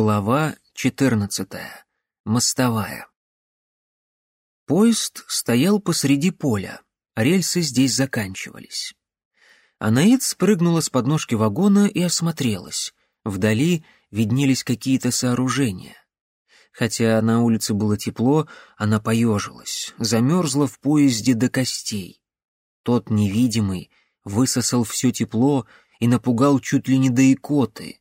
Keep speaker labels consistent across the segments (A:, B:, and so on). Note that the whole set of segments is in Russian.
A: Глава 14. Мостовая. Поезд стоял посреди поля, рельсы здесь заканчивались. Анаид спрыгнула с подножки вагона и осмотрелась. Вдали виднелись какие-то сооружения. Хотя на улице было тепло, она поежилась, замерзла в поезде до костей. Тот невидимый высосал все тепло и напугал чуть ли не до икоты.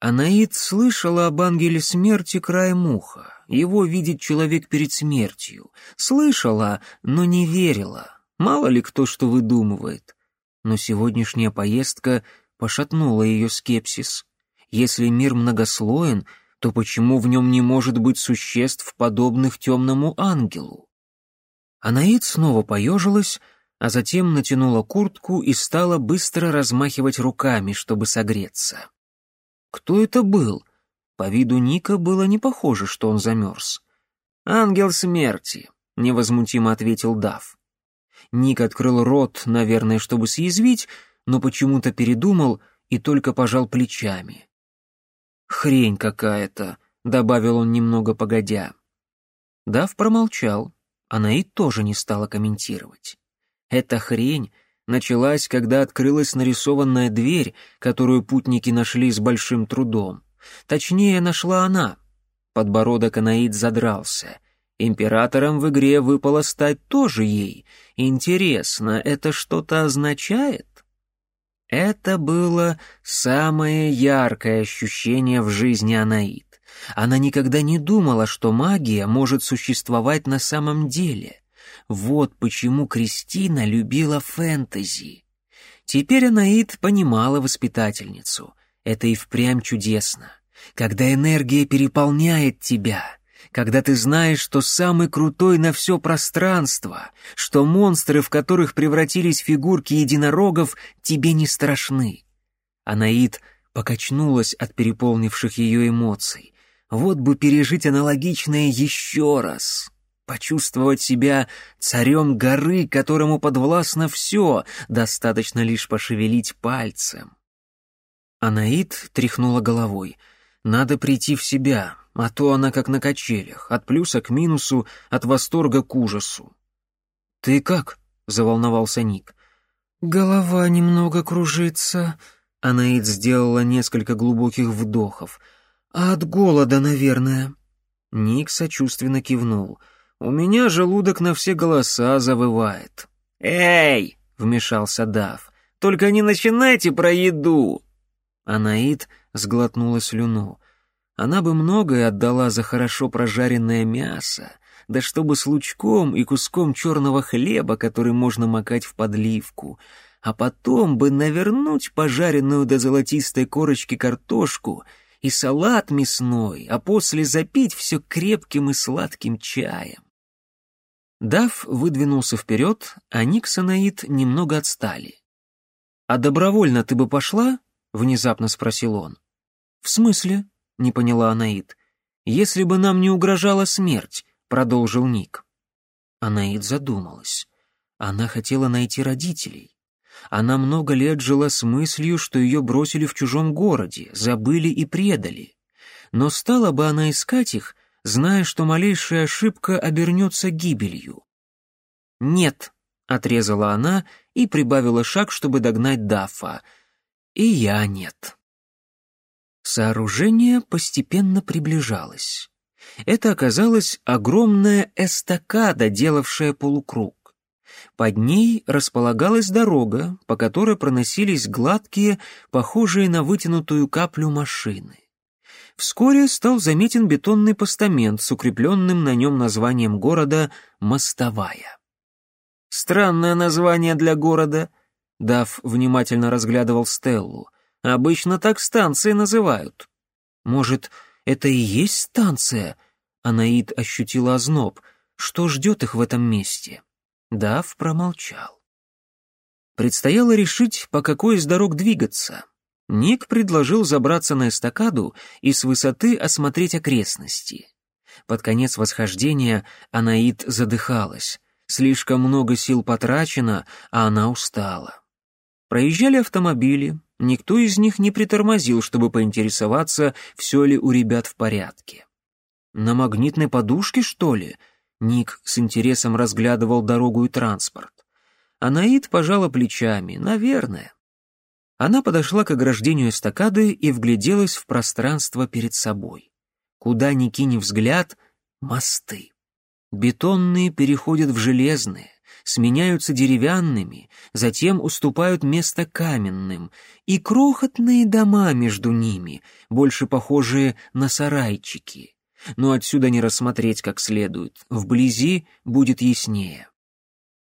A: Анаид слышала об ангеле смерти краем уха. Его видит человек перед смертью. Слышала, но не верила. Мало ли кто что выдумывает. Но сегодняшняя поездка пошатнула ее скепсис. Если мир многослоен, то почему в нем не может быть существ, подобных темному ангелу? Анаид снова поежилась, а затем натянула куртку и стала быстро размахивать руками, чтобы согреться. Кто это был? По виду Ника было не похоже, что он замерз. «Ангел смерти», — невозмутимо ответил Дав. Ник открыл рот, наверное, чтобы съязвить, но почему-то передумал и только пожал плечами. «Хрень какая-то», — добавил он немного погодя. Дав промолчал, Анаид тоже не стала комментировать. Эта хрень началась, когда открылась нарисованная дверь, которую путники нашли с большим трудом. Точнее, нашла она. Подбородок Анаид задрался. Императором в игре выпало стать тоже ей. Интересно, это что-то означает? Это было самое яркое ощущение в жизни Анаид. Она никогда не думала, что магия может существовать на самом деле. Вот почему Кристина любила фэнтези. Теперь Анаид понимала воспитательницу. Это и впрямь чудесно. Когда энергия переполняет тебя, когда ты знаешь, что самый крутой на все пространство, что монстры, в которых превратились фигурки единорогов, тебе не страшны. Анаид покачнулась от переполнивших ее эмоций. Вот бы пережить аналогичное еще раз почувствовать себя царем горы, которому подвластно все, достаточно лишь пошевелить пальцем. Анаит тряхнула головой. Надо прийти в себя, а то она как на качелях, от плюса к минусу, от восторга к ужасу. «Ты как?» — заволновался Ник. «Голова немного кружится», — Анаит сделала несколько глубоких вдохов. «А от голода, наверное». Ник сочувственно кивнул — у меня желудок на все голоса завывает. «Эй!» — вмешался Дав. «Только не начинайте про еду!» Анаит сглотнула слюну. Она бы многое отдала за хорошо прожаренное мясо, да чтобы с лучком и куском черного хлеба, который можно макать в подливку, а потом бы навернуть пожаренную до золотистой корочки картошку и салат мясной, а после запить все крепким и сладким чаем. Дав выдвинулся вперед, а Ник с Анаит немного отстали. «А добровольно ты бы пошла?» — внезапно спросил он. «В смысле?» — не поняла Анаит. «Если бы нам не угрожала смерть», — продолжил Ник. Анаит задумалась. Она хотела найти родителей. Она много лет жила с мыслью, что ее бросили в чужом городе, забыли и предали. Но стала бы она искать их, зная, что малейшая ошибка обернется гибелью. «Нет», — отрезала она и прибавила шаг, чтобы догнать Дафа. «И я нет». Сооружение постепенно приближалось. Это оказалась огромная эстакада, делавшая полукруг. Под ней располагалась дорога, по которой проносились гладкие, похожие на вытянутую каплю машины. Вскоре стал заметен бетонный постамент с укрепленным на нем названием города «Мостовая». «Странное название для города», — Дав внимательно разглядывал Стеллу. «Обычно так станции называют». «Может, это и есть станция?» Анаид ощутила озноб. «Что ждет их в этом месте?» Дав промолчал. Предстояло решить, по какой из дорог двигаться. Ник предложил забраться на эстакаду и с высоты осмотреть окрестности. Под конец восхождения Анаит задыхалась. Слишком много сил потрачено, а она устала. Проезжали автомобили, никто из них не притормозил, чтобы поинтересоваться, все ли у ребят в порядке. «На магнитной подушке, что ли?» Ник с интересом разглядывал дорогу и транспорт. Анаид пожала плечами. «Наверное». Она подошла к ограждению эстакады и вгляделась в пространство перед собой. Куда ни кинь взгляд — мосты. Бетонные переходят в железные, сменяются деревянными, затем уступают место каменным, и крохотные дома между ними, больше похожие на сарайчики. Но отсюда не рассмотреть как следует, вблизи будет яснее.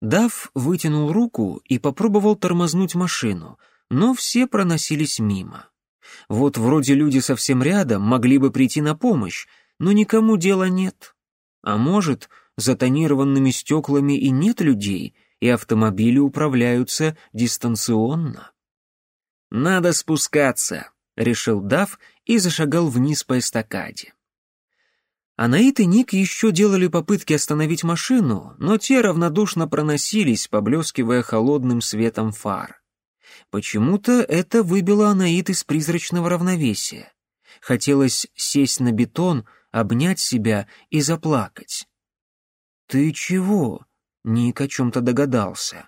A: Дав вытянул руку и попробовал тормознуть машину, но все проносились мимо. Вот вроде люди совсем рядом могли бы прийти на помощь, но никому дела нет. А может, за тонированными стеклами и нет людей, и автомобили управляются дистанционно. «Надо спускаться», — решил Дав и зашагал вниз по эстакаде. Анаит и Ник еще делали попытки остановить машину, но те равнодушно проносились, поблескивая холодным светом фар. Почему-то это выбило Анаит из призрачного равновесия. Хотелось сесть на бетон, обнять себя и заплакать. «Ты чего?» — Ник о чем-то догадался.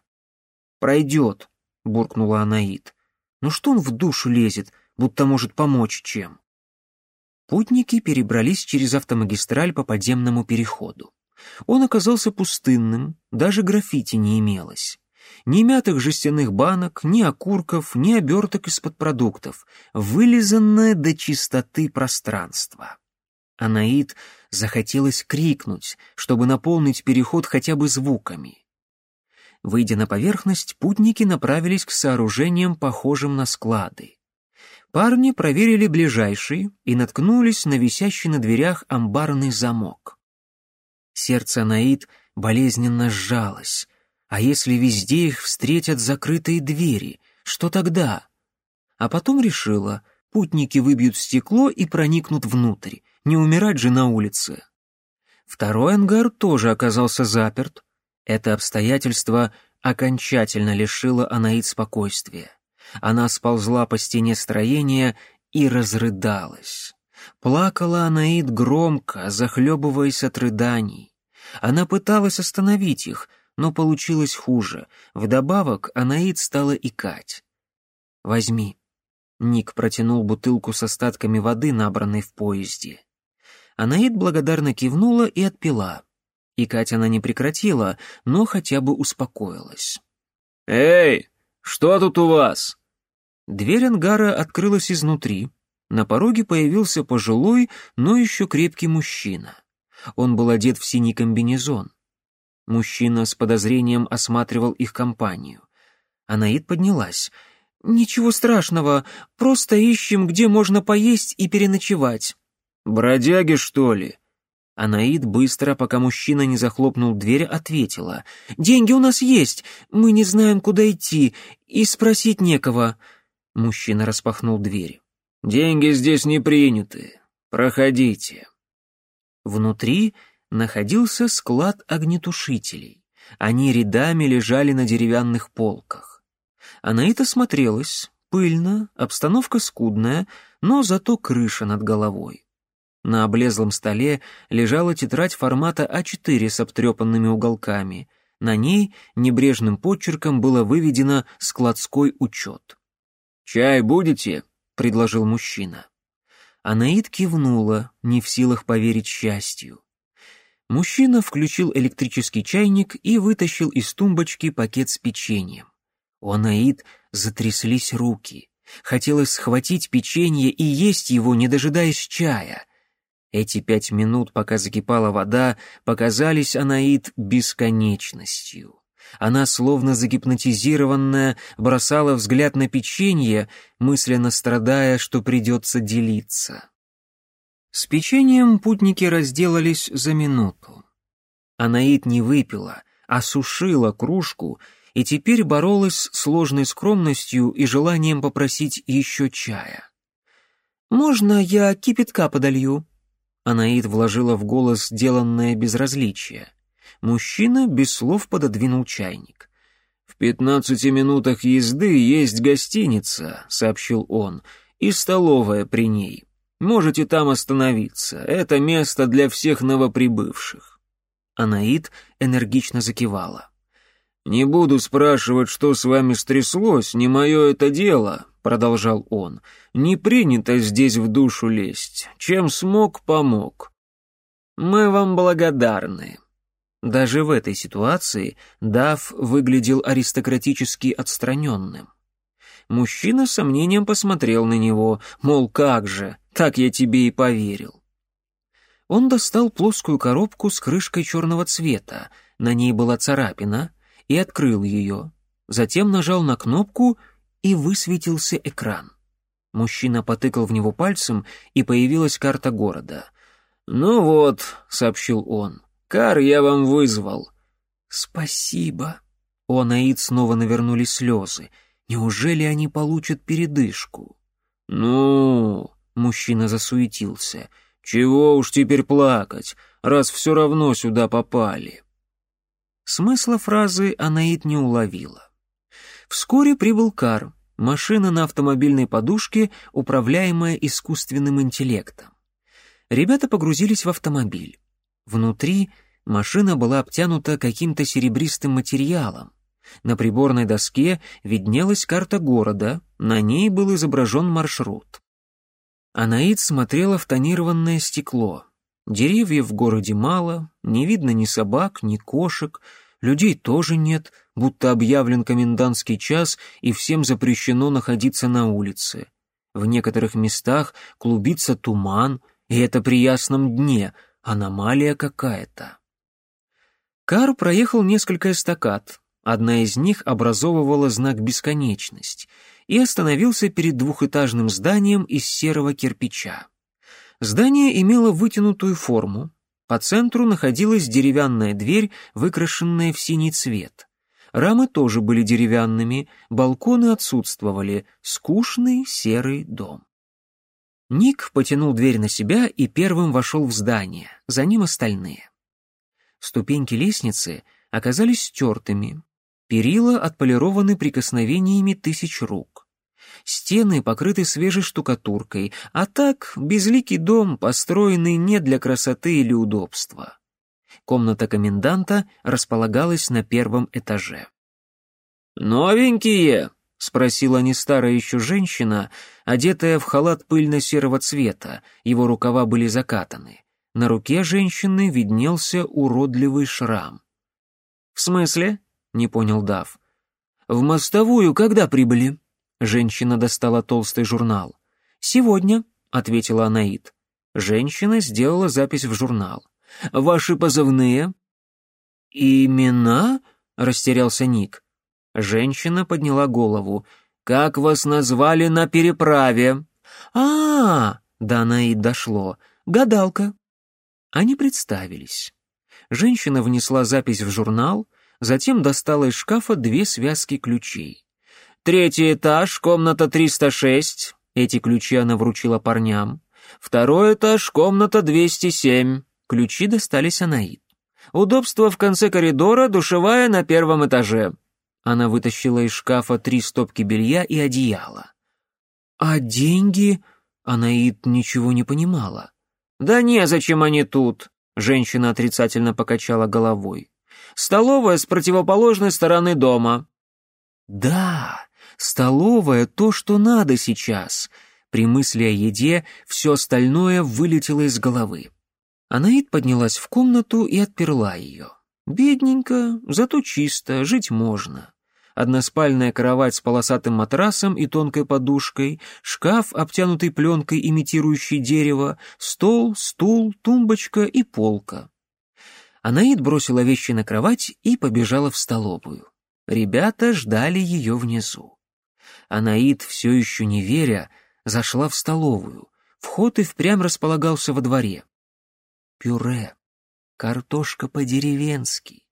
A: «Пройдет», — буркнула Анаит. «Ну что он в душу лезет, будто может помочь чем?» Путники перебрались через автомагистраль по подземному переходу. Он оказался пустынным, даже граффити не имелось. Ни мятых жестяных банок, ни окурков, ни оберток из-под продуктов, вылизанное до чистоты пространство. Анаид захотелось крикнуть, чтобы наполнить переход хотя бы звуками. Выйдя на поверхность, путники направились к сооружениям, похожим на склады. Парни проверили ближайший и наткнулись на висящий на дверях амбарный замок. Сердце Анаид болезненно сжалось. А если везде их встретят закрытые двери, что тогда? А потом решила, путники выбьют стекло и проникнут внутрь, не умирать же на улице. Второй ангар тоже оказался заперт. Это обстоятельство окончательно лишило Анаид спокойствия. Она сползла по стене строения и разрыдалась. Плакала Анаид громко, захлебываясь от рыданий. Она пыталась остановить их, но получилось хуже. Вдобавок Анаид стала икать. «Возьми». Ник протянул бутылку с остатками воды, набранной в поезде. Анаид благодарно кивнула и отпила. И Катя она не прекратила, но хотя бы успокоилась.
B: «Эй, что тут у вас?»
A: Дверь ангара открылась изнутри. На пороге появился пожилой, но еще крепкий мужчина. Он был одет в синий комбинезон. Мужчина с подозрением осматривал их компанию. Анаид поднялась. «Ничего страшного, просто ищем, где можно поесть и переночевать».
B: «Бродяги, что ли?»
A: Анаид быстро, пока мужчина не захлопнул дверь, ответила. «Деньги у нас есть, мы не знаем, куда идти, и спросить некого». Мужчина распахнул дверь.
B: «Деньги здесь не приняты. Проходите».
A: Внутри находился склад огнетушителей. Они рядами лежали на деревянных полках. Анаит осмотрелась. Пыльно, обстановка скудная, но зато крыша над головой. На облезлом столе лежала тетрадь формата А4 с обтрепанными уголками. На ней небрежным почерком было выведено «складской учет».
B: «Чай будете?» — предложил мужчина.
A: Анаид кивнула, не в силах поверить счастью. Мужчина включил электрический чайник и вытащил из тумбочки пакет с печеньем. У Анаид затряслись руки. Хотелось схватить печенье и есть его, не дожидаясь чая — эти пять минут, пока закипала вода, показались Анаид бесконечностью. Она, словно загипнотизированная, бросала взгляд на печенье, мысленно страдая, что придется делиться. С печеньем путники разделались за минуту. Анаид не выпила, а сушила кружку и теперь боролась с сложной скромностью и желанием попросить еще чая. «Можно я кипятка подолью?» Анаид вложила в голос сделанное безразличие. Мужчина без слов пододвинул чайник.
B: «В пятнадцати минутах езды есть гостиница», — сообщил он, — «и столовая при ней. Можете там остановиться. Это место для всех новоприбывших».
A: Анаит энергично закивала.
B: «Не буду спрашивать, что с вами стряслось, не мое это дело», — продолжал он. «Не принято здесь в душу лезть. Чем смог, помог».
A: «Мы вам благодарны». Даже в этой ситуации Дав выглядел аристократически отстраненным. Мужчина с сомнением посмотрел на него, мол, как же, так я тебе и поверил. Он достал плоскую коробку с крышкой черного цвета, на ней была царапина, и открыл ее. Затем нажал на кнопку, и высветился экран. Мужчина потыкал в него пальцем, и появилась карта города.
B: «Ну вот», — сообщил он, — «кар я вам вызвал».
A: «Спасибо». У Анаид снова навернулись слезы. Неужели они получат передышку?
B: «Ну...» — мужчина засуетился. «Чего уж теперь плакать, раз все равно сюда попали».
A: Смысла фразы Анаид не уловила. Вскоре прибыл Кар, машина на автомобильной подушке, управляемая искусственным интеллектом. Ребята погрузились в автомобиль. Внутри машина была обтянута каким-то серебристым материалом. На приборной доске виднелась карта города, на ней был изображен маршрут. Анаид смотрела в тонированное стекло. Деревьев в городе мало, не видно ни собак, ни кошек, людей тоже нет, будто объявлен комендантский час и всем запрещено находиться на улице. В некоторых местах клубится туман, и это при ясном дне, аномалия какая-то. Кар проехал несколько эстакад, одна из них образовывала знак «бесконечность», и остановился перед двухэтажным зданием из серого кирпича. Здание имело вытянутую форму. По центру находилась деревянная дверь, выкрашенная в синий цвет. Рамы тоже были деревянными, балконы отсутствовали, скучный серый дом. Ник потянул дверь на себя и первым вошел в здание, за ним остальные. Ступеньки лестницы оказались стертыми, перила отполированы прикосновениями тысяч рук. Стены покрыты свежей штукатуркой, а так безликий дом, построенный не для красоты или удобства. Комната коменданта располагалась на первом этаже.
B: «Новенькие?» — спросила не старая еще женщина, одетая в халат пыльно-серого цвета, его рукава были закатаны. На руке женщины виднелся уродливый шрам.
A: «В смысле?» — не понял Дав.
B: «В мостовую когда прибыли?»
A: Женщина достала толстый журнал. «Сегодня», — ответила Анаит. Женщина сделала запись в журнал.
B: «Ваши позывные?»
A: «Имена?» — растерялся Ник.
B: Женщина подняла голову. «Как вас назвали на переправе?»
A: «А-а-а!» — до Анаит дошло. «Гадалка». Они представились. Женщина внесла запись в журнал, затем достала из шкафа две связки ключей.
B: Третий этаж, комната 306. Эти ключи она вручила парням. Второй этаж, комната 207. Ключи достались Анаид. Удобство в конце коридора, душевая на первом этаже.
A: Она вытащила из шкафа три стопки белья и одеяла. «А деньги?» Анаид ничего не понимала.
B: «Да незачем они тут», — женщина отрицательно покачала головой. «Столовая с противоположной стороны дома».
A: «Да, Столовая — то, что надо сейчас. При мысли о еде все остальное вылетело из головы. Анаид поднялась в комнату и отперла ее. Бедненько, зато чисто, жить можно. Односпальная кровать с полосатым матрасом и тонкой подушкой, шкаф, обтянутый пленкой, имитирующей дерево, стол, стул, тумбочка и полка. Анаид бросила вещи на кровать и побежала в столовую. Ребята ждали ее внизу. Анаид, все еще не веря, зашла в столовую. Вход и впрямь располагался во дворе. Пюре, картошка по-деревенски,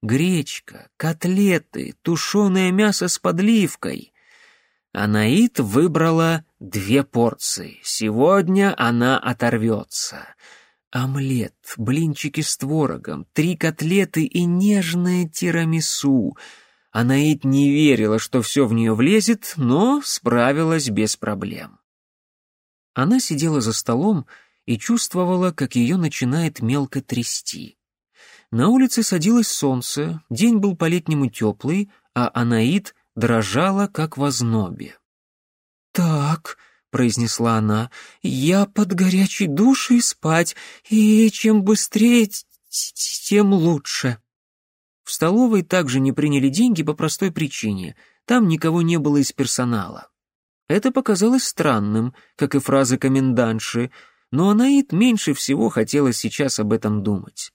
A: гречка, котлеты, тушеное мясо с подливкой. Анаид выбрала две порции. Сегодня она оторвется. Омлет, блинчики с творогом, три котлеты и нежное тирамису —
B: Анаит не верила, что все в нее влезет, но справилась без проблем. Она сидела за столом и чувствовала, как ее начинает мелко трясти. На улице садилось солнце, день был по-летнему теплый, а Анаит дрожала, как в ознобе. «Так», — произнесла она, — «я под горячей душей спать, и чем быстрее, тем лучше». В столовой также не приняли деньги по простой причине. Там никого не было из персонала. Это показалось странным, как и фраза комендантши, но Анаит меньше всего хотела сейчас об этом думать.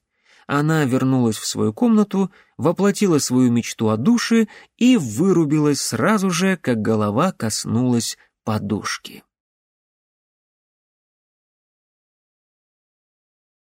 B: Она вернулась в свою комнату, воплотила свою мечту о душе и вырубилась сразу же, как голова коснулась подушки.